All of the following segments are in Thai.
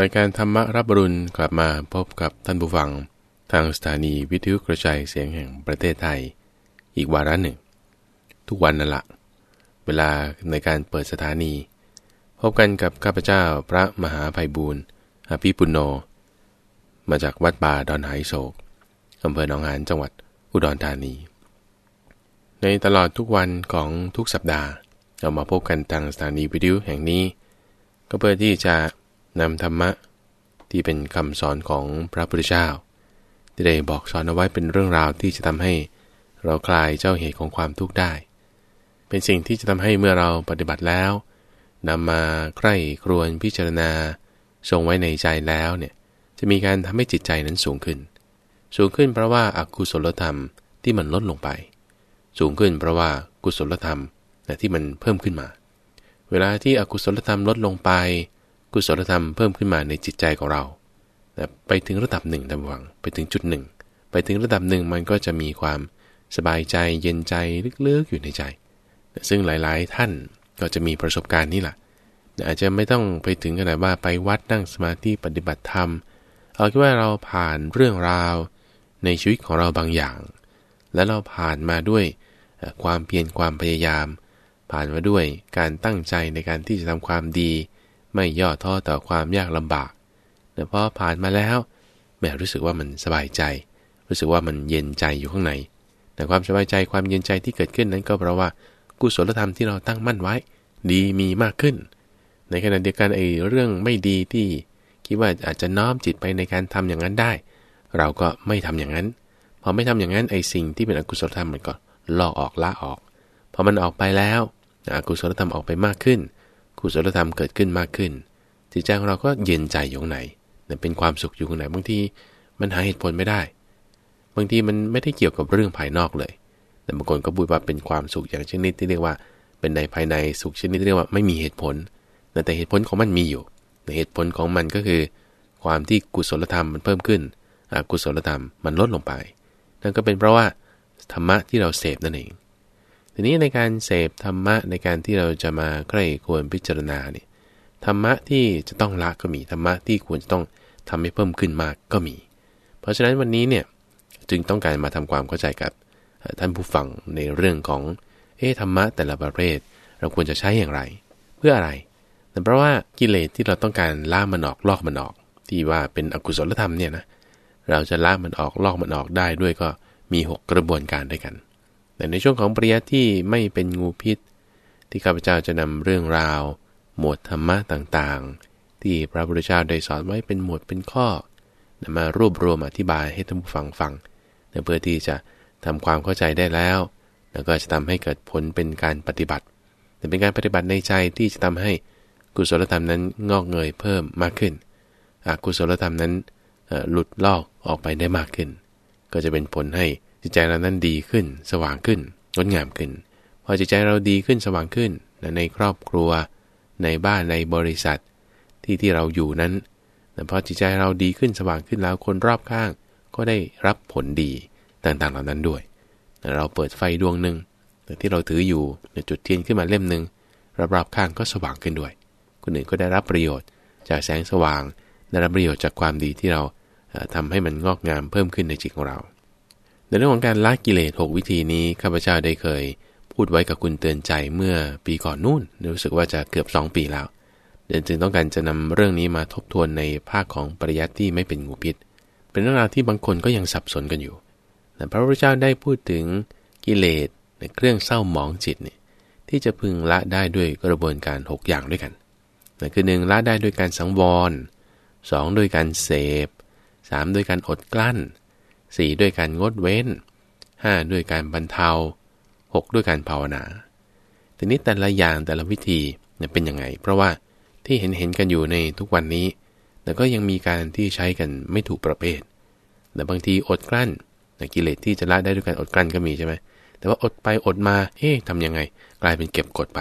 รายการธรรมรับรุณกลับมาพบกับท่านผู้ฟัง ทางสถานีวิทยุกระจายเสียงแห่งประเทศไทย อีกวาระหนึ่ง ทุกวันนั่นละเวลาในการเปิดสถานี พบกันกับข้าพเจ้าพระมหาภัยบูรณ์อภิปุโน มาจากวัดป่าดอนไหโศกอำเภอหนองหานจังหวัดอุดรธานี ในตลอดทุกวันของทุกสัปดาห์เรามาพบกันทางสถานีวิทยุแห่งนี้ ก็เพื่อที่จะ นำธรรมะที่เป็นคำสอนของพระพุทธเจ้า ที่ได้บอกสอนเอาไว้เป็นเรื่องราวที่จะทำให้เราคลายเจ้าเหตุของความทุกข์ได้ เป็นสิ่งที่จะทำให้เมื่อเราปฏิบัติแล้วนำมาใคร่ครวญพิจารณา ทรงไว้ในใจแล้วเนี่ยจะมีการทำให้จิตใจนั้นสูงขึ้น สูงขึ้นเพราะว่าอากุศลธรรมที่มันลดลงไป สูงขึ้นเพราะว่ากุศลธรรมที่มันเพิ่มขึ้นมา เวลาที่อกุศลธรรมลดลงไป กุศลธรรมเพิ่มขึ้นมาในจิตใจของเราไปถึงระดับหนึ่งทำหวังไปถึงจุดหนึ่ง ไปถึงระดับหนึ่งมันก็จะมีความสบายใจเย็นใจลึกๆอยู่ในใจ ซึ่งหลายๆท่านก็จะมีประสบการณ์นี่แหละอาจจะไม่ต้องไปถึงขนาดว่าไปวัดนั่งสมาธิปฏิบัติธรรม เอาคิดว่าเราผ่านเรื่องราวในชีวิตของเราบางอย่าง แล้วเราผ่านมาด้วยความเพียรความพยายาม ผ่านมาด้วยการตั้งใจในการที่จะทำความดี ไม่ย่อท้อต่อความยากลำบากแต่พอผ่านมาแล้วแม่รู้สึกว่ามันสบายใจ รู้สึกว่ามันเย็นใจอยู่ข้างใน แต่ความสบายใจความเย็นใจที่เกิดขึ้นนั้นก็เพราะว่ากุศลธรรมที่เราตั้งมั่นไว้ ดีมีมากขึ้น ในขณะเดียวกันไอ้เรื่องไม่ดีที่คิดว่าอาจจะน้อมจิตไปในการทำอย่างนั้นได้ เราก็ไม่ทำอย่างนั้น พอไม่ทำอย่างนั้นไอ้สิ่งที่เป็นอกุศลธรรมมันก็ลอกออกละออก พอมันออกไปแล้วอกุศลธรรมออกไปมากขึ้น กุศลธรรมเกิดขึ้นมากขึ้น จิตใจของเราก็เย็นใจอยู่ข้างในเป็นความสุขอยู่ข้างในบางทีมันหาเหตุผลไม่ได้ บางทีมันไม่ได้เกี่ยวกับเรื่องภายนอกเลย แต่บางคนก็บูดว่าเป็นความสุขอย่างชนิดที่เรียกว่า เป็นในภายในสุขชนิดที่เรียกว่าไม่มีเหตุผล แต่เหตุผลของมันมีอยู่เหตุผลของมันก็คือ ความที่กุศลธรรมมันเพิ่มขึ้นอกุศลธรรมมันลดลงไป นั่นก็เป็นเพราะว่าธรรมะที่เราเสพนั่นเอง ทีนี้ในการเสพธรรมะในการที่เราจะมาใกล้ควรพิจารณาเนี่ยธรรมะที่จะต้องละก็มีธรรมะที่ควรจะต้องทำให้เพิ่มขึ้นมากก็มี เพราะฉะนั้นวันนี้เนี่ยจึงต้องการมาทำความเข้าใจกับท่านผู้ฟังในเรื่องของเอธรรมะแต่ละประเภท เราควรจะใช้อย่างไร เพื่ออะไรแต่เพราะว่ากิเลสที่เราต้องการล่ามันออกลอกมันออก ที่ว่าเป็นอกุศลธรรมเนี่ยนะเราจะล่ามันออกลอกมันออกได้ด้วยก็มี 6 กระบวนการด้วยกัน แต่ในช่วงของปริยัติที่ไม่เป็นงูพิษ ที่ข้าพเจ้าจะนำเรื่องราว หมวดธรรมะต่างๆ ที่พระพุทธเจ้าได้สอนไว้เป็นหมวดเป็นข้อนำมารวบรวมอธิบายให้ท่านผู้ฟังฟังเพื่อที่จะทำความเข้าใจได้แล้ว แล้วก็จะทำให้เกิดผลเป็นการปฏิบัติ แต่เป็นการปฏิบัติในใจที่จะทำให้กุศลธรรมนั้นงอกเงยเพิ่มมากขึ้นอกุศลธรรมนั้นหลุดลอกออกไปได้มากขึ้น ก็จะเป็นผลให้ จิตใจเรานั้นดีขึ้น สว่างขึ้นงดงามขึ้น พอจิตใจเราดีขึ้นสว่างขึ้นในครอบครัว ในบ้านในบริษัท ที่ที่เราอยู่นั้นพอจิตใจเราดีขึ้นสว่างขึ้นแล้วคนรอบข้าง ก็ได้รับผลดีต่างๆเหล่านั้นด้วย เราเปิดไฟดวงหนึ่งที่เราถืออยู่จุดเทียนขึ้นมาเล่มหนึ่งรอบๆข้างก็สว่างขึ้นด้วย คนอื่นก็ได้รับประโยชน์ จากแสงสว่างได้รับประโยชน์จากความดีที่เราทำให้มันงอกงามเพิ่มขึ้นในจิตของเรา เรื่องของการละกิเลส 6 วิธีนี้ข้าพเจ้าได้เคย พูดไว้กับคุณเตือนใจเมื่อปีก่อนนู่น รู้สึกว่าจะเกือบ 2 ปีแล้วเดินจึงต้องการจะนำเรื่องนี้มาทบทวนในภาคของปริยัติที่ไม่เป็นงูพิษ เป็นเรื่องราวที่บางคนก็ยังสับสนกันอยู่แต่พระพุทธเจ้าได้พูดถึงกิเลสในเครื่องเศร้าหมองจิตนี่ที่จะพึงละได้ด้วยกระบวนการ 6 อย่างด้วยกันนั่นคือหนึ่งละได้ด้วยการสังวร 2 ด้วยการเสพ 3 ด้วยการอดกลั้น สี่ด้วยการงดเว้นห้าด้วยการบรรเทาหกด้วยการภาวนาทีนี้แต่ละอย่างแต่ละวิธีเนี่ยเป็นยังไง เพราะว่าที่เห็นเห็นกันอยู่ในทุกวันนี้ แต่ก็ยังมีการที่ใช้กันไม่ถูกประเภทแต่บางทีอดกลั้นกิเลสที่จะละได้ด้วยการอดกลั้นก็มีใช่ไหมแต่ว่าอดไปอดมาเอ๊ะทำยังไง กลายเป็นเก็บกดไป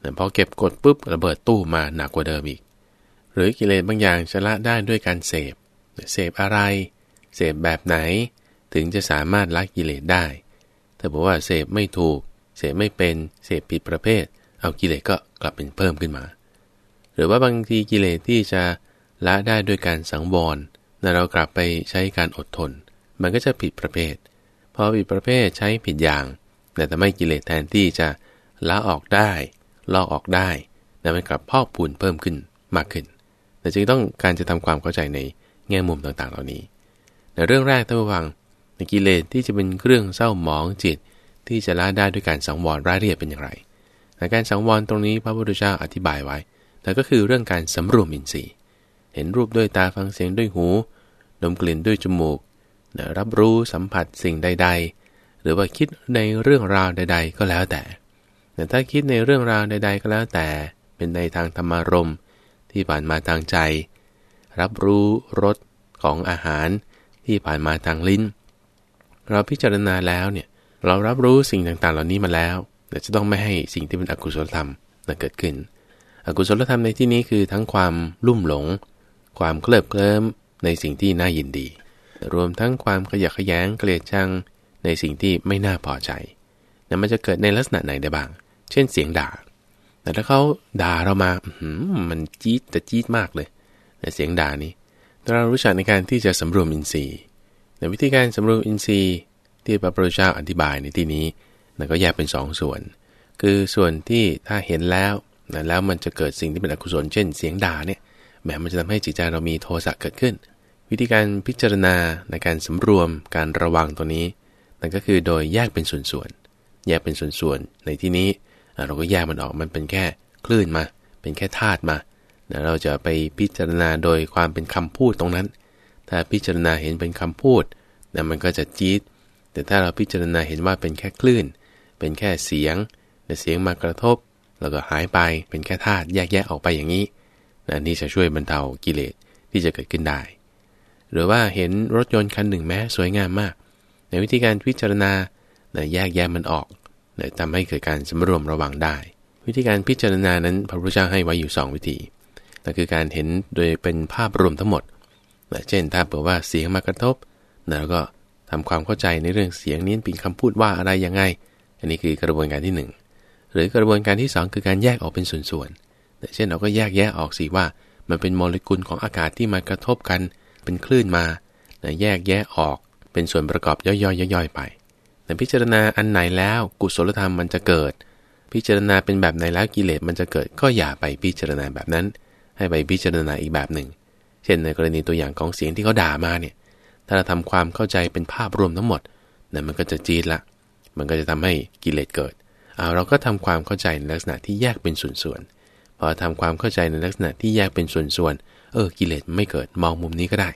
แต่พอเก็บกดปุ๊บระเบิดตู้มาหนักกว่าเดิมอีก หรือกิเลสบางอย่างจะละได้ด้วยการเสพเสพอะไร เสพแบบไหน ถึงจะสามารถละกิเลสได้ถ้าบอกว่าเสพไม่ถูก เสพไม่เป็นเสพผิดประเภท เอากิเลสก็กลับเป็นเพิ่มขึ้นมา หรือว่าบางทีกิเลสที่จะละได้ด้วยการสังวรแต่เรากลับไปใช้การอดทน มันก็จะผิดประเภท พอผิดประเภทใช้ผิดอย่าง แต่ทำให้กิเลสแทนที่จะละออกได้ ลอกออกได้แต่มันกลับพอกพูนเพิ่มขึ้นมากขึ้นแต่จึงต้องการจะทำความเข้าใจในแง่มุมต่างๆ เหล่านี้ ในเรื่องแรกท่านผู้ฟังในกิเลสที่จะเป็นเครื่องเศร้าหมองจิตที่จะละได้ด้วยการสังวรรายละเอียดเป็นอย่างไรในการสังวรตรงนี้พระพุทธเจ้าอธิบายไว้ แต่ก็คือเรื่องการสำรวมอินทรีย์ เห็นรูปด้วยตาฟังเสียงด้วยหู ดมกลิ่นด้วยจมูก รับรู้สัมผัสสิ่งใด ๆ หรือว่าคิดในเรื่องราวใด ๆ ก็แล้วแต่ แต่ถ้าคิดในเรื่องราวใด ๆ ก็แล้วแต่ เป็นในทางธรรมารมที่ผ่านมาทางใจ รับรู้รสของอาหาร ที่ผ่านมาทางลิ้น เราพิจารณาแล้วเนี่ยเรารับรู้สิ่งต่างๆ เหล่านี้มาแล้วแต่จะต้องไม่ให้สิ่งที่เป็นอกุศลธรรมนั้นเกิดขึ้น อกุศลธรรมในที่นี้คือทั้งความลุ่มหลง ความเคลิบเคลิ้มในสิ่งที่น่ายินดี รวมทั้งความขยะแขยงเกลียดชังในสิ่งที่ไม่น่าพอใจนั่นมันจะเกิดในลักษณะไหนได้บ้าง เช่นเสียงด่า แต่ถ้าเขาด่าเรามา มันจี๊ดแต่จี๊ดมากเลยแต่เสียงด่านี้ เรารู้จักในการที่จะสำรวมอินทรีย์ในวิธีการสำรวมอินทรีย์ที่พระพุทธเจ้าอธิบายในที่นี้นั่นก็แยกเป็น2สส่วน คือส่วนที่ถ้าเห็นแล้วนะแล้วมันจะเกิดสิ่งที่เป็นอกุศลเช่นเสียงด่าเนี่ยแหมมันจะทำให้จิตใจเรามีโทสะเกิดขึ้น วิธีการพิจารณาในการสำรวมการระวังตัวนี้ นั่นก็คือโดยแยกเป็นส่วนๆแยกเป็นส่วนๆในที่นี้เราก็แยกมันออกมันเป็นแค่คลื่นมา เป็นแค่ธาตุมา เราจะไปพิจารณาโดยความเป็นคำพูดตรงนั้น ถ้าพิจารณาเห็นเป็นคำพูดนะมันก็จะจี๊ด แต่ถ้าเราพิจารณาเห็นว่าเป็นแค่คลื่น เป็นแค่เสียงแต่เสียงมากระทบ แล้วก็หายไป เป็นแค่ธาตุแยกแยะออกไปอย่างนี้นะนี่จะช่วยบรรเทากิเลสที่จะเกิดขึ้นได้ หรือว่าเห็นรถยนต์คันหนึ่งแม้สวยงามมาก ในวิธีการพิจารณานะแยกแยะมันออกนะทำให้เกิดการสำรวมระวังได้ วิธีการพิจารณานั้นพระพุทธเจ้าให้ไว้อยู่ 2 วิธี นั่นคือการเห็นโดยเป็นภาพรวมทั้งหมดนะเช่นถ้าเผื่อว่าเสียงมากระทบนะแล้วก็ทำความเข้าใจในเรื่องเสียงนี้เป็นคำพูดว่าอะไรยังไง อันนี้คือกระบวนการที่ 1 หรือกระบวนการที่ 2 คือการแยกออกเป็นส่วนๆเช่นเราก็แยกแยะออกสิว่า มันเป็นโมเลกุลของอากาศที่มากระทบกันเป็นคลื่นมาแยกแยะออกเป็นส่วนประกอบย่อยๆย่อยๆไปแต่พิจารณาอันไหนแล้วกุศลธรรมมันจะเกิด พิจารณาเป็นแบบไหนแล้วกิเลสมันจะเกิดก็อย่าไปพิจารณาแบบนั้น ให้ไปพิจารณาอีกแบบหนึ่ง เช่นในกรณีตัวอย่างของเสียงที่เขาด่ามาเนี่ย ถ้าเราทำความเข้าใจเป็นภาพรวมทั้งหมดนั่นมันก็จะจีดละ มันก็จะทำให้กิเลสเกิดเอาเราก็ทำความเข้าใจในลักษณะที่แยกเป็นส่วนๆ พอทำความเข้าใจในลักษณะที่แยกเป็นส่วนๆ เออ กิเลสไม่เกิด มองมุมนี้ก็ได้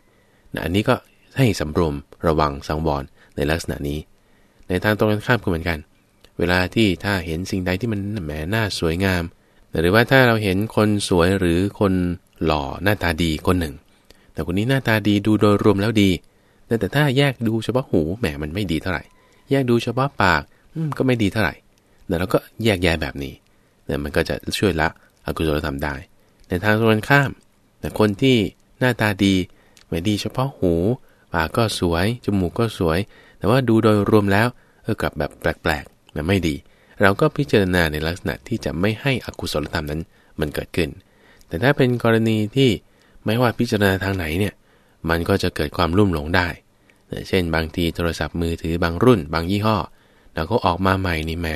นะอันนี้ก็ให้สำรวมระวังสังวรในลักษณะนี้ ในทางตรงกันข้ามก็เหมือนกัน เวลาที่ถ้าเห็นสิ่งใดที่มันแหมหน้าสวยงาม หรือว่าถ้าเราเห็นคนสวยหรือคนหล่อหน้าตาดีคนหนึ่ง แต่คนนี้หน้าตาดีดูโดยรวมแล้วดี แต่ถ้าแยกดูเฉพาะหูแหมมันไม่ดีเท่าไหร่ แยกดูเฉพาะปากก็ไม่ดีเท่าไหร่แต่เราก็แยกแยะแบบนี้เนี่ยมันก็จะช่วยละอกุศลธรรมได้ ในทางตรงข้าม แต่คนที่หน้าตาดีไม่ดีเฉพาะหูปากก็สวยจมูกก็สวย แต่ว่าดูโดยรวมแล้วเออกลับแบบแปลกๆนะไม่ดี เราก็พิจารณาในลักษณะที่จะไม่ให้อกุศลธรรมนั้นมันเกิดขึ้น แต่ถ้าเป็นกรณีที่ไม่ว่าพิจารณาทางไหนเนี่ย มันก็จะเกิดความรุ่มหลงได้ เช่น บางทีโทรศัพท์มือถือบางรุ่น บางยี่ห้อ แล้วก็ออกมาใหม่นี่แหม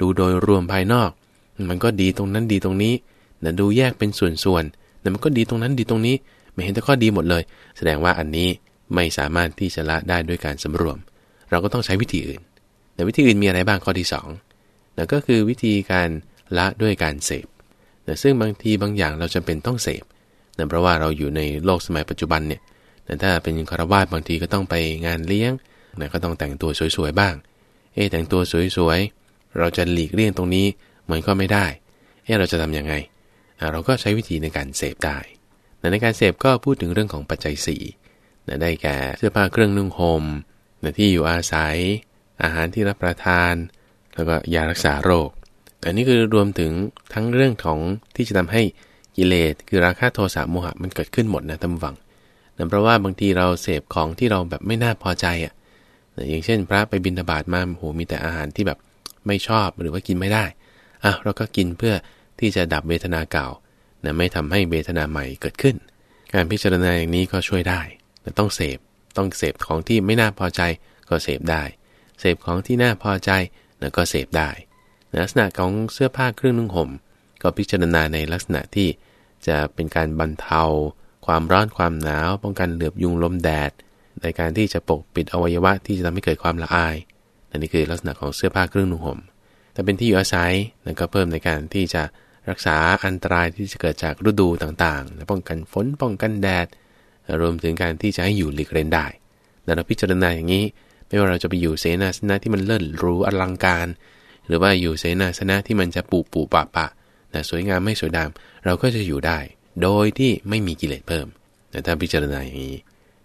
ดูโดยรวมภายนอก มันก็ดีตรงนั้นดีตรงนี้แต่ดูแยกเป็นส่วนๆแต่มันก็ดีตรงนั้นดีตรงนี้ ไม่เห็นแต่ข้อดีหมดเลย แสดงว่าอันนี้ไม่สามารถที่จะละได้ด้วยการสำรวม เราก็ต้องใช้วิธีอื่น แต่วิธีอื่นมีอะไรบ้างข้อที่2 นั่นก็คือวิธีการละด้วยการเสพแต่ซึ่งบางทีบางอย่างเราจำเป็นต้องเสพนั่นเพราะว่าเราอยู่ในโลกสมัยปัจจุบันเนี่ยแต่ถ้าเป็นคารวาสบางทีก็ต้องไปงานเลี้ยงนะก็ต้องแต่งตัวสวยๆบ้าง เอ๊แต่งตัวสวยๆ เราจะหลีกเลี่ยงตรงนี้มันก็ไม่ได้ เอ๊เราจะทํำยังไง เราก็ใช้วิธีในการเสพได้ ในการเสพก็พูดถึงเรื่องของปัจจัย4นะได้แก่เสื้อผ้าเครื่องนุ่งหม่มนะที่อยู่อาศัย อาหารที่รับประทาน แล้วก็ยารักษาโรคอันนี้คือรวมถึงทั้งเรื่องของที่จะทำให้กิเลสคือราคะโทสะโมหะมันเกิดขึ้นหมดนะท่านฟังนั่นเพราะว่าบางทีเราเสพของที่เราแบบไม่น่าพอใจอะอย่างเช่น พระไปบินทบาทมาโหมีแต่อาหารที่แบบไม่ชอบหรือว่ากินไม่ได้อะเราก็กินเพื่อที่จะดับเวทนาเก่านะไม่ทำให้เวทนาใหม่เกิดขึ้น การพิจารณาอย่างนี้ก็ช่วยได้แต่ต้องเสพต้องเสพของที่ไม่น่าพอใจก็เสพได้ เสพของที่น่าพอใจ นะก็เสพได้ ลักษณะของเสื้อผ้าเครื่องนุ่งห่ม ก็พิจารณาในลักษณะที่จะเป็นการบรรเทา ความร้อนความหนาว ป้องกันเหลือบยุงลมแดด ในการที่จะปกปิดอวัยวะที่จะทำให้เกิดความละอายอันนี้คือลักษณะของเสื้อผ้าเครื่องนุ่งห่ม แต่เป็นที่อยู่อาศัยนั่นก็เพิ่มในการที่จะรักษาอันตรายที่จะเกิดจากฤดูต่างๆ และป้องกันฝนป้องกันแดด รวมถึงการที่จะให้อยู่หลีกเล่นได้แต่เราพิจารณาอย่างนี้ ไม่ว่าเราจะไปอยู่เสนาสนะที่มันเลิศรู้อลังการ หรือว่าอยู่เสนาสนะที่มันจะปูปูปะปะแต่สวยงามไม่สวยดามเราก็จะอยู่ได้ โดยที่ไม่มีกิเลสเพิ่มแต่ถ้าพิจารณาอย่างนี้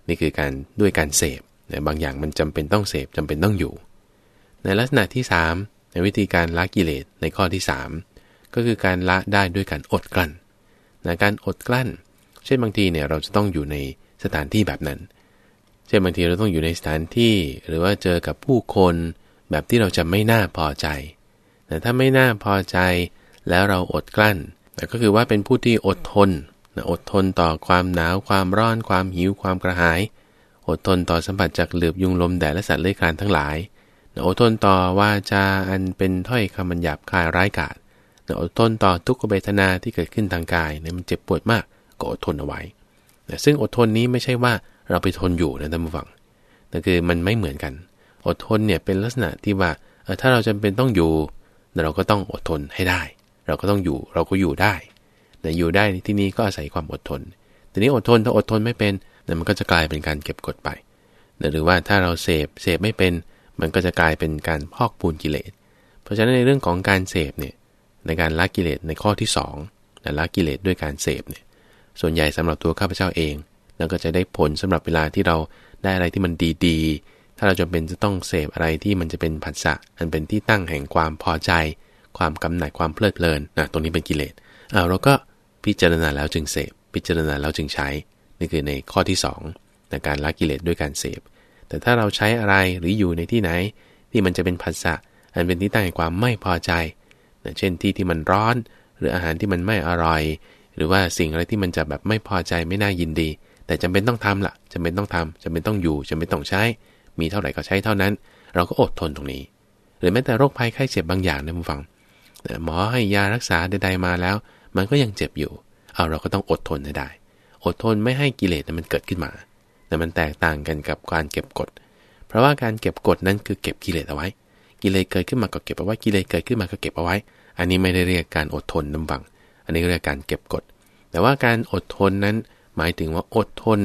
นี่คือการด้วยการเสพแต่บางอย่างมันจำเป็นต้องเสพจำเป็นต้องอยู่ ในลักษณะที่3ในวิธีการละกิเลสในข้อที่ 3 ก็คือการละได้ด้วยการอดกลั้นในการอดกลั้น เช่นบางทีเนี่ยเราจะต้องอยู่ในสถานที่แบบนั้น เช่นบางทีเราต้องอยู่ในสถานที่หรือว่าเจอกับผู้คนแบบที่เราจะไม่น่าพอใจ แต่ถ้าไม่น่าพอใจแล้วเราอดกลั้น แต่ก็คือว่าเป็นผู้ที่อดทนอดทนต่อความหนาว ความร้อน ความหิว ความกระหาย อดทนต่อสัมผัสจากเหลือบยุงลมแดดและสัตว์เลื้อยคลานทั้งหลายอดทนต่อว่าจาอันเป็นถ้อยคำบัญญัติคายร้ายกาจอดทนต่อทุกขเวทนาที่เกิดขึ้นทางกายเนี่ยมันเจ็บปวดมากก็อดทนเอาไว้ซึ่งอดทนนี้ไม่ใช่ว่า เราไปทนอยู่นะท่านผู้ฟังแต่นคือมันไม่เหมือนกัน อดทนเนี่ยเป็นลักษณะที่ว่าถ้าเราจำเป็นต้องอยู่ เราก็ต้องอดทนให้ได้ เราก็ต้องอยู่เราก็อยู่ได้แต่อยู่ได้ที่นี้ก็อาศัยความอดทน ทีนี้อดทนถ้าอดทนไม่เป็นนั่นมันก็จะกลายเป็นการเก็บกดไป หรือว่าถ้าเราเสพเสพไม่เป็น มันก็จะกลายเป็นการพอกปูนกิเลส เพราะฉะนั้นในเรื่องของการเสพเนี่ยในการละกิเลสในข้อที่2นะละกิเลสด้วยการเสพเนี่ยส่วนใหญ่สำหรับตัวข้าพเจ้าเอง นั่นก็จะได้ผลสำหรับเวลาที่เราได้อะไรที่มันดีๆ ถ้าเราจำเป็นจะต้องเสพอะไรที่มันจะเป็นผัสสะอันเป็นที่ตั้งแห่งความพอใจ ความกำหนัดความเพลิดเพลินนะตรงนี้เป็นกิเลสเอาเราก็พิจารณาแล้วจึงเสพ พิจารณาแล้วจึงใช้ นี่คือในข้อที่2ในการละกิเลสด้วยการเสพ แต่ถ้าเราใช้อะไรหรืออยู่ในที่ไหน ที่มันจะเป็นผัสสะอันเป็นที่ตั้งแห่งความไม่พอใจนะเช่นที่ที่มันร้อน หรืออาหารที่มันไม่อร่อย หรือว่าสิ่งอะไรที่มันจะแบบไม่พอใจไม่น่ายินดี แต่จำเป็นต้องทำละ่ะจำเป็นต้องทำจำเป็นต้องอยู่จำเป็นต้องใช้ มีเท่าไหร่ก็ใช้เท่านั้น เราก็อดทนตรงนี้ หรือแม้แต่โรคภัยไข้เจ็บบางอย่างนะคุณฟังหมอให้ยารักษาใดๆมาแล้ว มันก็ยังเจ็บอยู่ เอาเราก็ต้องอดทนให้ได้ อดทนไม่ให้กิเลสมันเกิดขึ้นมา แต่มันแตกต่างกันกับการเก็บกด เพราะว่าการเก็บกดนั้นคือเก็บกิเลสเอาไว้ กิเลสเกิดขึ้นมาก็เก็บเอาไว้ กิเลสเกิดขึ้นมาก็เก็บเอาไว้ อันนี้ไม่ได้เรียกการอดทนน้ำบัง อันนี้เรียกการเก็บกด แต่ว่าการอดทนนั้น หมายถึงว่าอดทน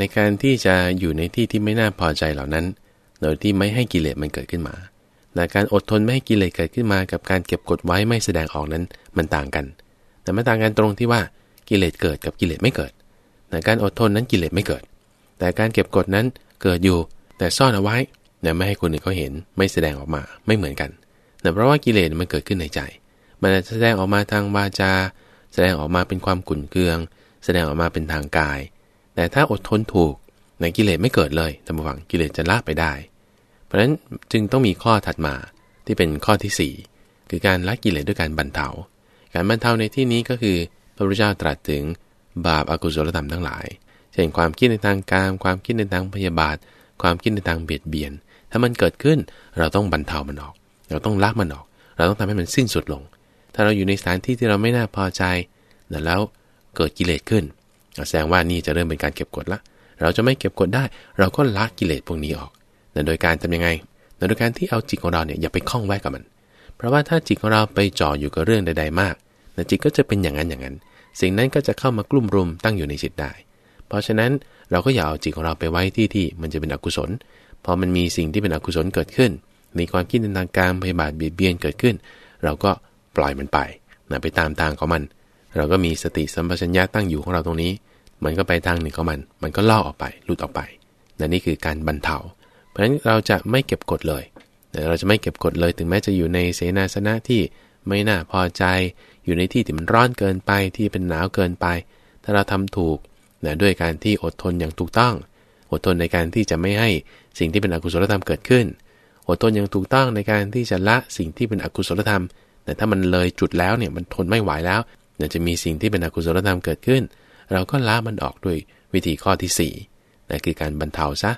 ในการที่จะอยู่ในที่ที่ไม่น่าพอใจเหล่านั้น โดยที่ไม่ให้กิเลสมันเกิดขึ้นมาแต่การอดทนไม่ให้กิเลสเกิดขึ้นมา กับการเก็บกดไว้ไม่แสดงออกนั้นมันต่างกัน แต่มันต่างกันตรงที่ว่ากิเลสเกิดกับกิเลสไม่เกิดแต่การอดทนนั้นกิเลสไม่เกิด แต่การเก็บกดนั้นเกิดอยู่ แต่ซ่อนเอาไว้เนี่ยไม่ให้คนอื่นเขาเห็นไม่แสดงออกมาไม่เหมือนกันแต่เพราะว่ากิเลสมันเกิดขึ้นในใจ มันจะแสดงออกมาทางวาจา แสดงออกมาเป็นความขุ่นเคือง แสดงออกมาเป็นทางกาย แต่ถ้าอดทนถูกในกิเลสไม่เกิดเลยท่านผู้ฟังกิเลสจะละไปได้ เพราะฉะนั้นจึงต้องมีข้อถัดมาที่เป็นข้อที่ 4 คือการละกิเลสด้วยการบรรเทา การบรรเทาในที่นี้ก็คือพระพุทธเจ้าตรัสถึงบาปอากุศลธรรมทั้งหลาย เช่นความคิดในทางการความคิดในทางพยาบาท ความคิดในทางเบียดเบียน ถ้ามันเกิดขึ้นเราต้องบรรเทามันออก เราต้องละมันออก เราต้องทำให้มันสิ้นสุดลง ถ้าเราอยู่ในสถานที่ที่เราไม่น่าพอใจ แล้ว เกิดกิเลสขึ้น แสดงว่านี่จะเริ่มเป็นการเก็บกดละ เราจะไม่เก็บกดได้ เราก็ละกิเลสพวกนี้ออกโดยการทำยังไงโดยการที่เอาจิตของเราเนี่ยอย่าไปคล้องไว้กับมัน เพราะว่าถ้าจิตของเราไปจ่ออยู่กับเรื่องใด ๆ มากจิตก็จะเป็นอย่างนั้นอย่างนั้น สิ่งนั้นก็จะเข้ามากลุ่มรุมตั้งอยู่ในจิตได้ เพราะฉะนั้นเราก็อย่าเอาจิตของเราไปไว้ที่ที่มันจะเป็นอกุศล พอมันมีสิ่งที่เป็นอกุศลเกิดขึ้น มีความคิดในทางการพยาบาทเบียดเบียนเกิดขึ้น เราก็ปล่อยมันไปนะไปตามทางของมัน เราก็มีสติสัมปชัญญะตั้งอยู่ของเราตรงนี้ มันก็ไปทางหนึ่งของมัน มันก็ล่อออกไปหลุดออกไปนนี่คือการบรรเทา เพราะฉะนั้นเราจะไม่เก็บกดเลย เราจะไม่เก็บกดเลยถึงแม้จะอยู่ในเสนาสนะที่ไม่น่าพอใจ อยู่ในที่ที่มันร้อนเกินไปที่เป็นหนาวเกินไป ถ้าเราทำถูกนะด้วยการที่อดทนอย่างถูกต้อง อดทนในการที่จะไม่ให้สิ่งที่เป็นอกุศลธรรมเกิดขึ้น อดทนอย่างถูกต้องในการที่จะละสิ่งที่เป็นอกุศลธรรม แต่ถ้ามันเลยจุดแล้วเนี่ยมันทนไม่ไหวแล้ว นี่ยจะมีสิ่งที่เป็นอกุศลธรรมเกิดขึ้น เราก็ละมันออกด้วยวิธีข้อที่4นะคือการบรรเทาซะ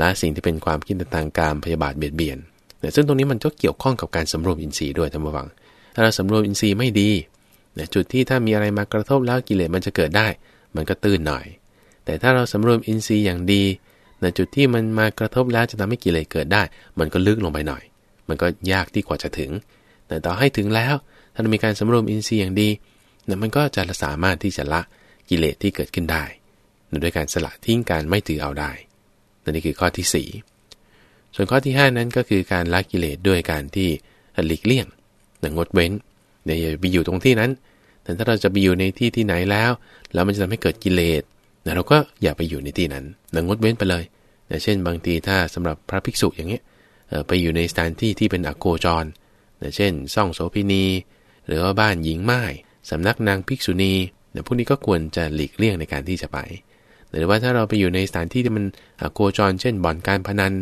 ละสิ่งที่เป็นความคิดต่างการพยาบาทเบียดเบียนนะซึ่งตรงนี้มันก็เกี่ยวข้องกับการสำรวมอินทรีย์ด้วยท่านผู้ฟัง ถ้าเราสำรวมอินทรีย์ไม่ดีนะจุดที่ถ้ามีอะไรมากระทบแล้วกิเลสมันจะเกิดได้ มันก็ตื้นหน่อย แต่ถ้าเราสำรวมอินทรีย์อย่างดีในจุดที่มันมากระทบแล้วจะทำให้กิเลสเกิดได้ มันก็ลึกลงไปหน่อย มันก็ยากที่กว่าจะถึง แต่ต่อให้ถึงแล้ว ถ้ามีการสำรวมอินทรีย์อย่างดี นะมันก็จะสามารถที่จะละกิเลสที่เกิดขึ้นได้ด้วยการสละทิ้งการไม่ถือเอาได้นี่คือข้อที่ 4 ส่วนข้อที่ 5 นั้นก็คือการละกิเลสด้วยการที่หลีกเลี่ยงงดเว้นอย่าไปอยู่ตรงที่นั้น แต่ถ้าเราจะไปอยู่ในที่ที่ไหนแล้ว แล้วมันจะทำให้เกิดกิเลสเราก็อย่าไปอยู่ในที่นั้นงดเว้นไปเลยเช่นบางทีถ้าสำหรับพระภิกษุอย่างเงี้ยไปอยู่ในสถานที่ที่เป็นอโกจรเช่น ซ่องโสพินี หรือว่าบ้านหญิงไม้ สำนักนางภิกษุณีพวกนี้ก็ควรจะหลีกเลี่ยงในการที่จะไป หรือว่าถ้าเราไปอยู่ในสถานที่ที่มันโกจร เช่นบ่อนการพนัน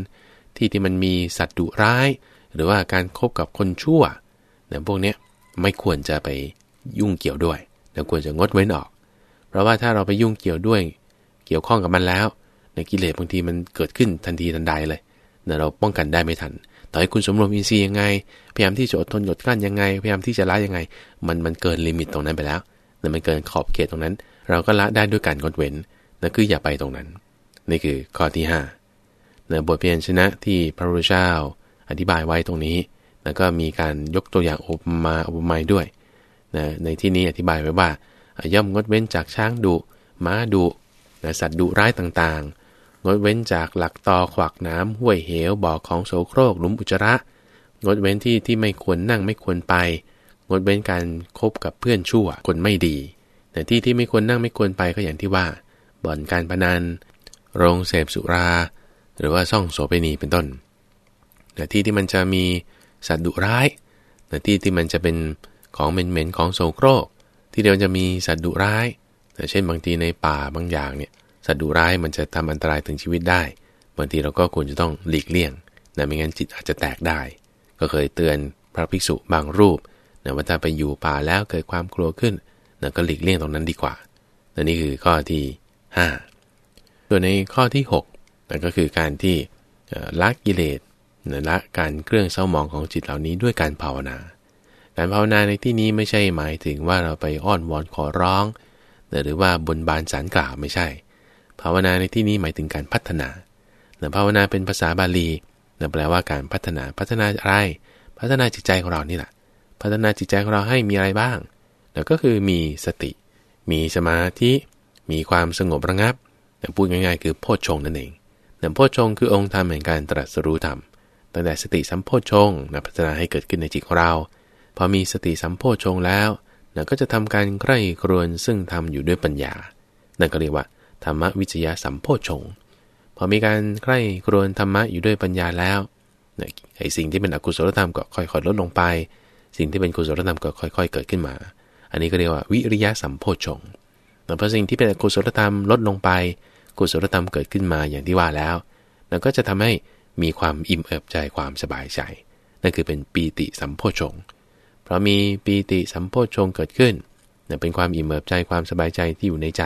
ที่ที่มันมีสัตว์ดุร้าย หรือว่าการคบกับคนชั่วเนี่ยพวกนี้ไม่ควรจะไปยุ่งเกี่ยวด้วยเราควรจะงดเว้นออก เพราะว่าถ้าเราไปยุ่งเกี่ยวด้วย เกี่ยวข้องกับมันแล้วในกิเลสบางทีมันเกิดขึ้นทันทีทันใดเลยเนี่ยเราป้องกันได้ไม่ทัน ต่อให้คุณสำรวมอินทรีย์ยังไง พยายามที่จะอดทนอดกลั้นยังไง พยายามที่จะละยังไง มันมันเกิน limit ตรงนั้นไปแล้วเนี่มันเกินขอบเขตตรงนั้น เราก็ละได้ด้วยการงดเว้นนั่นคืออย่าไปตรงนั้น นี่คือข้อที่5ในบทพยัญชนะที่พระพุทธเจ้าอธิบายไว้ตรงนี้ แล้วก็มีการยกตัวอย่างอุปมาอุปไมยด้วยนะในที่นี้อธิบายไว้ว่าย่อมงดเว้นจากช้างดุม้าดุนะสัตว์ดุร้ายต่างๆ งดเว้นจากหลักตอขวักน้ำห้วยเหวบ่อของโสโครกหลุมอุจจาระ งดเว้นที่ที่ไม่ควรนั่งไม่ควรไป งดเว้นการคบกับเพื่อนชั่วคนไม่ดี แต่ที่ที่ไม่ควรนั่งไม่ควรไปก็อย่างที่ว่า บ่อนการพนัน โรงเสพสุรา หรือว่าซ่องโสเภณีเป็นต้น แต่ที่ที่มันจะมีสัตว์ดุร้าย แต่ที่ที่มันจะเป็นของเหม็นๆของโสโครก ที่เดียวจะมีสัตว์ดุร้าย แต่เช่นบางทีในป่าบางอย่างเนี่ย สัตว์ดุร้ายมันจะทำอันตรายถึงชีวิตได้บางทีเราก็ควรจะต้องหลีกเลี่ยงนะไม่งั้นจิตอาจจะแตกได้ ก็เคยเตือนพระภิกษุบางรูปนะว่าถ้าไปอยู่ป่าแล้วเกิดความกลัวขึ้นนะก็หลีกเลี่ยงตรงนั้นดีกว่าและนี่คือข้อที่ 5 ส่วนในข้อที่6นั่นก็คือการที่ละกิเลสละการเครื่องเศร้าหมองของจิตเหล่านี้ด้วยการภาวนา การภาวนาในที่นี้ไม่ใช่หมายถึงว่าเราไปอ้อนวอนขอร้อง หรือว่าบนบานสารกล่าวไม่ใช่ ภาวนาในที่นี้หมายถึงการพัฒนาภาวนาเป็นภาษาบาลีแปลว่าการพัฒนาพัฒนาอะไร พัฒนาจิตใจของเรานี่แหละพัฒนาจิตใจของเราให้มีอะไรบ้างแล้วก็คือมีสติ มีสมาธิ มีความสงบระงับแต่พูดง่ายๆ คือโพชฌงนั่นเองแต่โพชฌงคือองค์ธรรมแห่งการตรัสรู้ธรรมตั้งแต่สติสัมโพชฌงนะพัฒนาให้เกิดขึ้นในจิตของเรา พอมีสติสัมโพชฌงแล้วนะก็จะทำการใคร่ครวญซึ่งทำอยู่ด้วยปัญญา นั่นก็เรียกว่า ธรรมวิจยะสัมโพชงพอมีการใคร่ครวญธรรมะอยู่ด้วยปัญญาแล้วไอ้สิ่งที่เป็นอกุศลธรรมก็ค่อยๆลดลงไป สิ่งที่เป็นกุศลธรรมก็ค่อย ๆ เกิดขึ้นมา อันนี้ก็เรียกว่าวิริยะสัมโพชงแต่พอสิ่งที่เป็นอกุศลธรรมลดลงไป กุศลธรรมเกิดขึ้นมาอย่างที่ว่าแล้วนั่นก็จะทำให้มีความอิ่มเอิบใจความสบายใจนั่นคือเป็นปีติสัมโพชง เพราะมีปีติสัมโพชงเกิดขึ้นนั่นเป็นความอิ่มเอิบใจความสบายใจที่อยู่ในใจ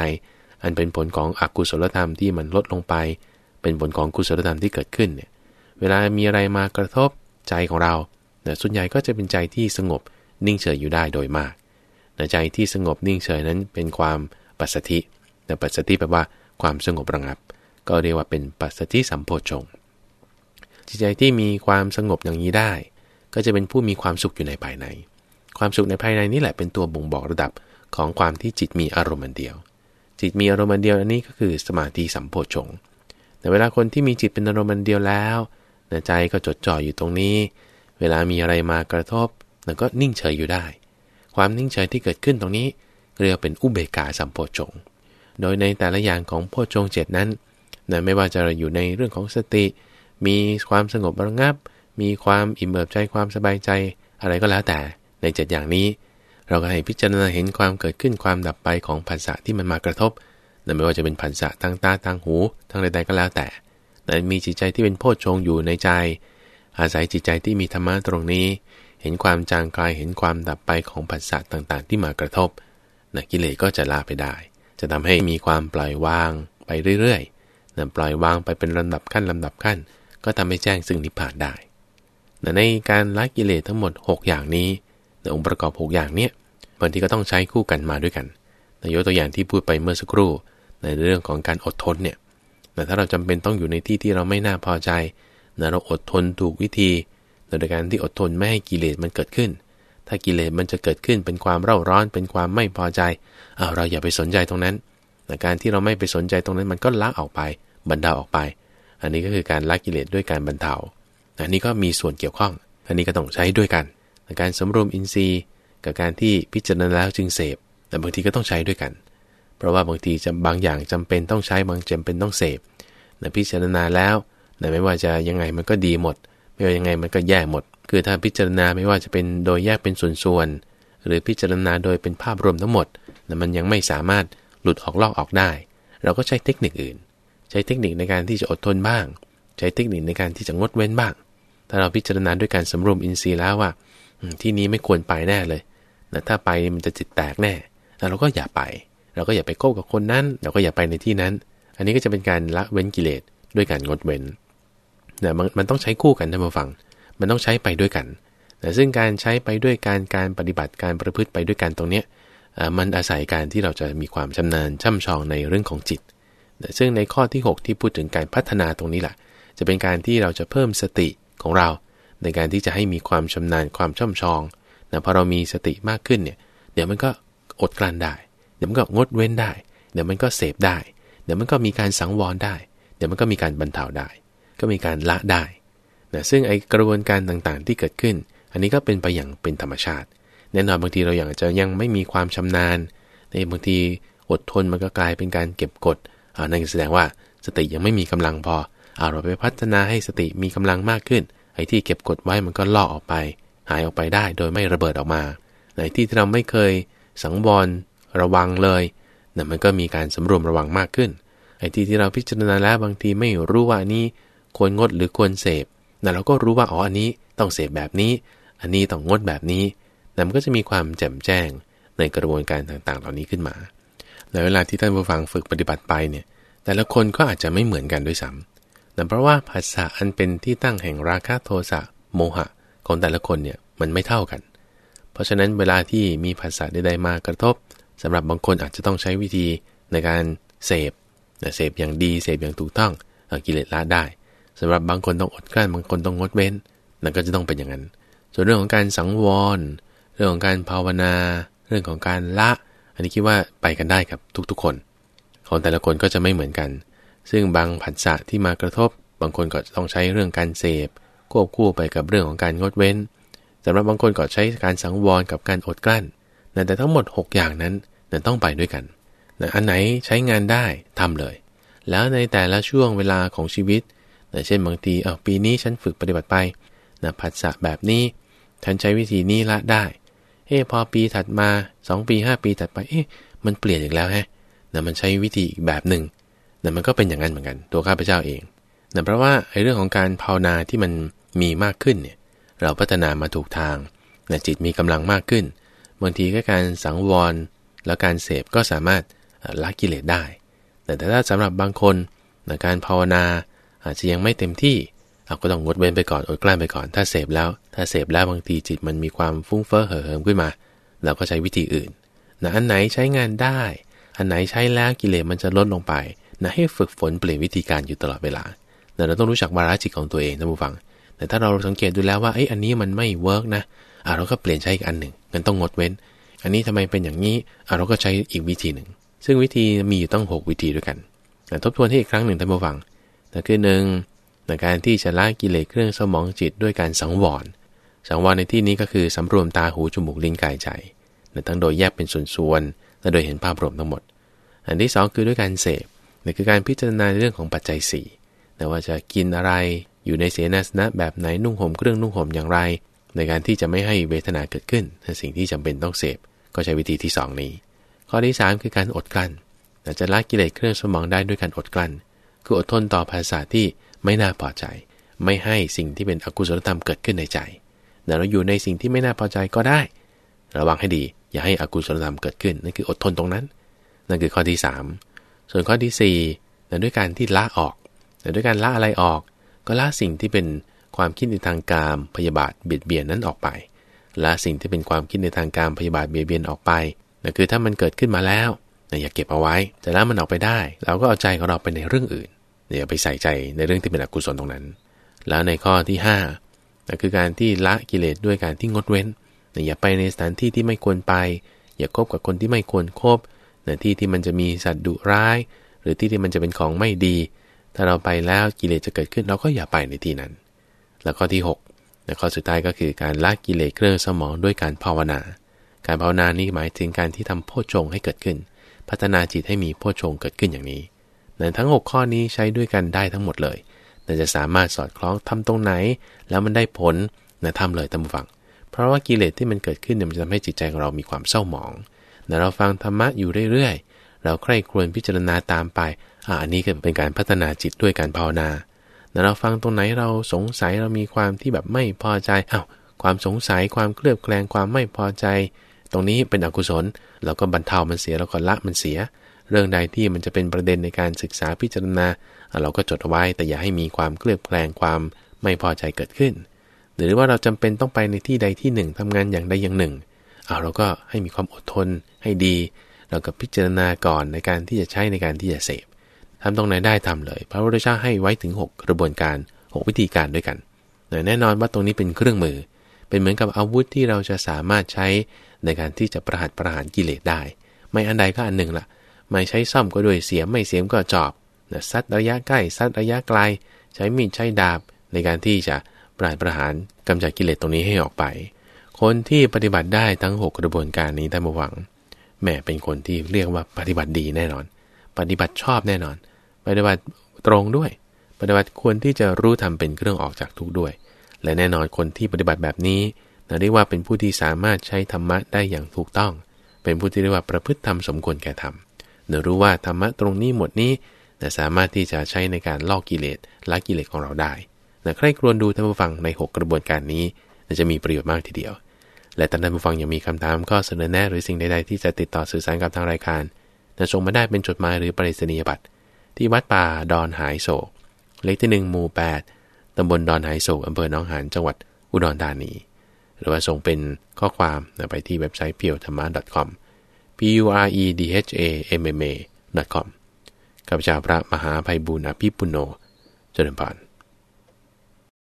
อันเป็นผลของอกุศลธรรมที่มันลดลงไป เป็นผลของกุศลธรรมที่เกิดขึ้นเนี่ยเวลามีอะไรมากระทบใจของเราเนี่ยส่วนใหญ่ก็จะเป็นใจที่สงบนิ่งเฉยอยู่ได้โดยมากใจที่สงบนิ่งเฉยนั้นเป็นความปัสสธิแต่ปัสสธิแปลว่าความสงบระงับ ก็เรียกว่าเป็นปัสสธิสัมโพชงจิตใจที่มีความสงบอย่างนี้ได้ ก็จะเป็นผู้มีความสุขอยู่ในภายใน ความสุขในภายในนี่แหละเป็นตัวบ่งบอกระดับของความที่จิตมีอารมณ์เดียว จิตมีอารมณ์เดียวอันนี้ก็คือสมาธิสัมโพชงแต่เวลาคนที่มีจิตเป็นอารมณ์เดียวแล้วใจก็จดจ่ออยู่ตรงนี้ เวลามีอะไรมากระทบแล้วก็นิ่งเฉยอยู่ได้ ความนิ่งเฉยที่เกิดขึ้นตรงนี้เรียกเป็นอุเบกขาสัมโพชงโดยในแต่ละอย่างของโพชงเจ็ดนั้นนะไม่ว่าจะอยู่ในเรื่องของสติ มีความสงบระงับ มีความอิ่มเอิบใจความสบายใจอะไรก็แล้วแต่ในเจ็ดอย่างนี้ เราก็ให้พิจารณาเห็นความเกิดขึ้นความดับไปของผัสสะที่มันมากระทบนั่นไม่ว่าจะเป็นผัสสะทางตาทางหูทางใดๆก็แล้วแต่แต่มีจิตใจที่เป็นโพชฌงอยู่ในใจ อาศัยจิตใจที่มีธรรมะตรงนี้ เห็นความจางกลายเห็นความดับไปของผัสสะต่างๆ ที่มากระทบนะกิเลสก็จะลาไปได้ จะทำให้มีความปล่อยวางไปเรื่อยๆนะปล่อยวางไปเป็นลำดับขั้นลำดับขั้น ก็ทำให้แจ้งซึ่งนิพพานได้ในการละกิเลสทั้งหมด 6 อย่างนี้ ในองค์ประกอบ 6 อย่างเนี้ยบางทีก็ต้องใช้คู่กันมาด้วยกันนยกตัวอย่างที่พูดไปเมื่อสักครู่ ในเรื่องของการอดทนเนี่ยแต่ถ้าเราจำเป็นต้องอยู่ในที่ที่เราไม่น่าพอใจนะเราอดทนถูกวิธีโดยการที่อดทนไม่ให้กิเลสมันเกิดขึ้น ถ้ากิเลสมันจะเกิดขึ้นเป็นความเร่าร้อนเป็นความไม่พอใจเอาเราอย่าไปสนใจตรงนั้นแต่การที่เราไม่ไปสนใจตรงนั้นมันก็ละออกไปบรรเทาออกไป อันนี้ก็คือการละกิเลสด้วยการบรรเทา อันนี้ก็มีส่วนเกี่ยวข้อง อันนี้ก็ต้องใช้ด้วยกัน การสำรวมอินทรีย์กับการที่พิจารณาแล้วจึงเสพ แต่บางทีก็ต้องใช้ด้วยกัน เพราะว่าบางทีจะบางอย่างจำเป็นต้องใช้บางจำเป็นต้องเสพแต่พิจารณาแล้วแต่ไม่ว่าจะยังไงมันก็ดีหมด ไม่ว่ายังไงมันก็แย่หมด คือถ้าพิจารณาไม่ว่าจะเป็นโดยแยกเป็นส่วนๆหรือพิจารณาโดยเป็นภาพรวมทั้งหมดแต่มันยังไม่สามารถหลุดออกลอกออกได้ เราก็ใช้เทคนิคอื่น ใช้เทคนิคในการที่จะอดทนบ้าง ใช้เทคนิคในการที่จะงดเว้นบ้าง ถ้าเราพิจารณาด้วยการสำรวมอินทรีย์แล้วว่า ที่นี้ไม่ควรไปแน่เลยแต่ถ้าไปมันจะจิตแตกแน่แล้วเราก็อย่าไป เราก็อย่าไปโก้กับคนนั้น เราก็อย่าไปในที่นั้น อันนี้ก็จะเป็นการละเว้นกิเลสด้วยการงดเว้นแต่มันต้องใช้คู่กันท่านผู้ฟัง มันต้องใช้ไปด้วยกันแต่ซึ่งการใช้ไปด้วยการการปฏิบัติการประพฤติไปด้วยกันตรงเนี้ยมันอาศัยการที่เราจะมีความชำนาญช่ำชองในเรื่องของจิตซึ่งในข้อที่ 6 ที่พูดถึงการพัฒนาตรงนี้แหละจะเป็นการที่เราจะเพิ่มสติของเรา ในการที่จะให้มีความชำนาญความช่ำชองแต่พอเรามีสติมากขึ้นเนี่ยเดี๋ยวมันก็อดกลั้นได้ เดี๋ยวมันก็งดเว้นได้ เดี๋ยวมันก็เสพได้ เดี๋ยวมันก็มีการสังวรได้ เดี๋ยวมันก็มีการบรรเทาได้ ก็มีการละได้นะซึ่งไอกระบวนการต่างๆที่เกิดขึ้น อันนี้ก็เป็นไปอย่างเป็นธรรมชาติ แน่นอนบางทีเราอย่างจะยังไม่มีความชำนาญในบางทีอดทนมันก็กลายเป็นการเก็บกดอ่านั่นแสดงว่าสติยังไม่มีกำลังพอเอาเราไปพัฒนาให้สติมีกำลังมากขึ้น ไอ้ที่เก็บกดไว้มันก็ลอกออกไป หายออกไปได้โดยไม่ระเบิดออกมาในที่ที่เราไม่เคยสังวรระวังเลยนั่นมันก็มีการสำรวมระวังมากขึ้น ไอ้ที่ที่เราพิจารณาแล้วบางทีไม่รู้ว่านี้ควรงดหรือควรเสพแต่เราก็รู้ว่าอ๋ออันนี้ต้องเสพแบบนี้ อันนี้ต้องงดแบบนี้แต่มันก็จะมีความแจ่มแจ้งในกระบวนการต่างๆ เหล่านี้ขึ้นมาในเวลาที่ท่านผู้ฟังฝึกปฏิบัติไปเนี่ย แต่ละคนก็อาจจะไม่เหมือนกันด้วยซ้ำ แต่เพราะว่าภาษาอันเป็นที่ตั้งแห่งราคะโทสะโมหะของแต่ละคนเนี่ยมันไม่เท่ากัน เพราะฉะนั้นเวลาที่มีภาษาใดๆมากระทบสำหรับบางคนอาจจะต้องใช้วิธีในการเสพเสพอย่างดีเสพอย่างถูกต้องกิเลสละได้สำหรับบางคนต้องอดกลั้นบางคนต้องงดเว้นนั่นก็จะต้องเป็นอย่างนั้น ส่วนเรื่องของการสังวร เรื่องของการภาวนา เรื่องของการละ อันนี้คิดว่าไปกันได้กับทุกๆคน ของแต่ละคนก็จะไม่เหมือนกัน ซึ่งบางผัสสะที่มากระทบบางคนก็ต้องใช้เรื่องการเสพควบคู่ไปกับเรื่องของการงดเว้นสำหรับบางคนก็ใช้การสังวรกับการอดกลั้นแต่ทั้งหมด 6 อย่างนั้นนั้นต้องไปด้วยกันอันไหนใช้งานได้ทำเลย แล้วในแต่ละช่วงเวลาของชีวิตเช่นบางทีเอาปีนี้ฉันฝึกปฏิบัติไปนะผัสสะแบบนี้ ฉันใช้วิธีนี้ละได้เอ๊พอปีถัดมา 2 ปี 5 ปีถัดไปเอ๊ะมันเปลี่ยนอีกแล้วฮะนะมันใช้วิธีอีกแบบหนึ่ง นะมันก็เป็นอย่างนั้นเหมือนกัน ตัวข้าพเจ้าเองนะเพราะว่าไอ้เรื่องของการภาวนาที่มันมีมากขึ้นเนี่ย เราพัฒนามาถูกทางนะจิตมีกำลังมากขึ้นบางทีก็การสังวร แล้วการเสพก็สามารถละกิเลสได้ แต่ถ้าสำหรับบางคนนะการภาวนาอาจจะยังไม่เต็มที่เราก็ต้องงดเว้นไปก่อนอดกลั้นไปก่อน ถ้าเสพแล้ว ถ้าเสพแล้วบางทีจิตมันมีความฟุ้งเฟ้อเห่อเหิมขึ้นมา เราก็ใช้วิธีอื่นนะอันไหนใช้งานได้ อันไหนใช้แล้วกิเลสมันจะลดลงไป นะให้ฝึกฝนเปลี่ยนวิธีการอยู่ตลอดเวลาแต่เราต้องรู้จักวาระจิตของตัวเองนะผู้ฟัง แต่ถ้าเราสังเกตดูแล้วว่าไอ้อันนี้มันไม่ work นะอะเราก็เปลี่ยนใช้อีกอันหนึ่งงั้นต้องงดเว้น อันนี้ทำไมเป็นอย่างนี้อะเราก็ใช้อีกวิธีหนึ่ง ซึ่งวิธีมีอยู่ต้อง6 วิธีด้วยกันทบทวนให้อีกครั้งหนึ่งท่านผู้ฟังแต่คือหนึ่งในการที่จะละกิเลสเครื่องเศร้าหมองจิตด้วยการสังวร สังวรในที่นี้ก็คือสำรวมตาหูจมูกลิ้นกายใจทั้งโดยแยกเป็นส่วนๆและโดยเห็นภาพรวมทั้งหมด อันที่ 2 คือด้วยการเสพ นี่คือการพิจารณาเรื่องของปัจจัย4แต่ว่าจะกินอะไรอยู่ในเสนาสนะแบบไหนนุ่งห่มเครื่องนุ่งห่มอย่างไร ในการที่จะไม่ให้เวทนาเกิดขึ้นสิ่งที่จำเป็นต้องเสพก็ใช้วิธีที่ 2 นี้ ข้อที่ 3 คือการอดกลั้นจะละกิเลสเครื่องสมองได้ด้วยการอดกลั้น คืออดทนต่อภาษาที่ไม่น่าพอใจ ไม่ให้สิ่งที่เป็นอกุศลธรรมเกิดขึ้นในใจแต่เราอยู่ในสิ่งที่ไม่น่าพอใจก็ได้ ระวังให้ดี อย่าให้อกุศลธรรมเกิดขึ้นนั่นคืออดทนตรงนั้น นั่นคือข้อที่3 ส่วนข้อที่4นั่นด้วยการที่ละออกแต่ด้วยการละอะไรออก ก็ละสิ่งที่เป็นความคิดในทางการ พยาบาทเบียดเบียนนั้นออกไปละสิ่งที่เป็นความคิดในทางการพยาบาทเบียดเบียนออกไปนั่นคือถ้ามันเกิดขึ้นมาแล้วอย่าเก็บเอาไว้ แต่ละมันออกไปได้ เราก็เอาใจของเราไปในเรื่องอื่นอย่าไปใส่ใจในเรื่องที่เป็นอกุศลตรงนั้น แล้วในข้อที่5นั่นคือการที่ละกิเลสด้วยการที่งดเว้นอย่าไปในสถานที่ที่ไม่ควรไป อย่าคบกับคนที่ไม่ควรครบ ในที่ที่มันจะมีสัตว์ดุร้าย หรือที่ที่มันจะเป็นของไม่ดี ถ้าเราไปแล้วกิเลสจะเกิดขึ้นเราก็อย่าไปในที่นั้น แล้วข้อที่6และข้อสุดท้ายก็คือการละกิเลสเครื่องสมองด้วยการภาวนา การภาวนานี้หมายถึงการที่ทำโพชฌงให้เกิดขึ้น พัฒนาจิตให้มีโพชฌงเกิดขึ้นอย่างนี้ในทั้ง 6 ข้อนี้ใช้ด้วยกันได้ทั้งหมดเลยน่จะสามารถสอดคล้องทำตรงไหน แล้วมันได้ผลนะทำเลยตามฟัง เพราะว่ากิเลสที่มันเกิดขึ้นเนี่ยมันจะทำให้จิตใจของเรามีความเศร้าหมอง นะเราฟังธรรมะอยู่เรื่อยๆ เราใคร่ครวญพิจารณาตามไปอ่าอันนี้ก็เป็นการพัฒนาจิตด้วยการภาวนานะเราฟังตรงไหนเราสงสัยเรามีความที่แบบไม่พอใจอา้าวความสงสัยความเคลือบแคลงความไม่พอใจ ตรงนี้เป็นอกุศลเราก็บรรเทามันเสียเราก็ละมันเสีย เรื่องใดที่มันจะเป็นประเด็นในการศึกษาพิจารณา เราก็จดไว้แต่อย่าให้มีความเคลือบแคลงความไม่พอใจเกิดขึ้น หรือว่าเราจำเป็นต้องไปในที่ใดที่หนึ่งทำงานอย่างใดอย่างหนึ่ง เอาเราก็ให้มีความอดทนให้ดี เราก็พิจารณาก่อนในการที่จะใช้ในการที่จะเสพทำตรงไหนได้ทำเลย พระพุทธเจ้าให้ไว้ถึง 6 กระบวนการ 6 วิธีการด้วยกันแน่นอนว่าตรงนี้เป็นเครื่องมือ เป็นเหมือนกับอาวุธที่เราจะสามารถใช้ในการที่จะประหัตประหารกิเลสได้ ไม่อันใดก็อันหนึ่งละ่ะ ไม่ใช้ซ่อมก็ด้วยเสียมไม่เสียมก็จอบซัดระยะใกล้ซัดระยะไกล ใช้มีดใช้ดาบในการที่จะปราดประหารกำจัดกิเลสตรงนี้ให้ออกไป คนที่ปฏิบัติได้ทั้ง 6 กระบวนการนี้ท่านผู้ฟังแม่เป็นคนที่เรียกว่าปฏิบัติดีแน่นอน ปฏิบัติชอบแน่นอน ปฏิบัติตรงด้วย ปฏิบัติควรที่จะรู้ทำเป็นเครื่องออกจากทุกข์ด้วย และแน่นอนคนที่ปฏิบัติแบบนี้เราเรียกว่าเป็นผู้ที่สามารถใช้ธรรมะได้อย่างถูกต้อง เป็นผู้ที่เรียกว่าประพฤติธรรมสมควรแก่ธรรมเนื่อรู้ว่าธรรมะตรงนี้หมดนี้แต่สามารถที่จะใช้ในการลอกกิเลสละกิเลสของเราได้นะใครครวญดูท่านผู้ฟังใน 6 กระบวนการนี้ จะมีประโยชน์มากทีเดียว และท่านผู้ฟังยังมีคำถามก็เสนอแนะหรือสิ่งใดๆ ที่จะติดต่อสื่อสารกับทางรายการจะส่งมาได้เป็นจดหมายหรือปริศนียบัตรที่วัดป่าดอนหายโศกเลขที่ 1 หมู่ 8 ตำบลดอนหายโศกอำเภอหนองหานจังหวัดอุดรธานี หรือว่าส่งเป็นข้อความไปที่เว็บไซต์ p u r e t h a m a com p u r e d h a m m a com ข้าพเจ้าพระมหาภัยบุญอภิปุโนเจริญพร